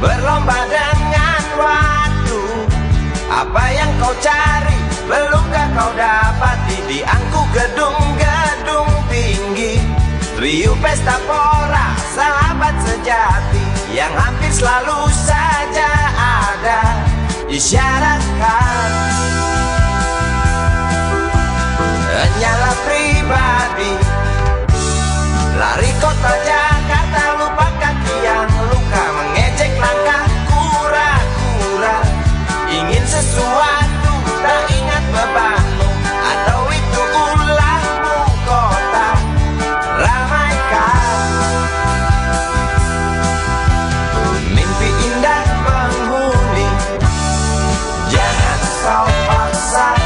Berlomba dengan waktu. Apa yang kau cari Belumkah kau dapati? Diangku gedung-gedung tinggi riuh pesta pora Sahabat sejati Yang hampir selalu saja ada isyarat Isyaratkan hanyalah pribadi Lari kota jauh. side.